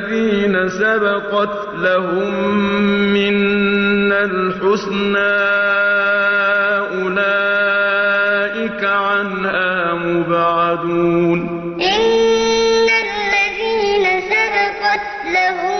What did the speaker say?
الذين سبقت لهم منا الحسنى أولئك عنها مبعدون. إن الذين سبقت لهم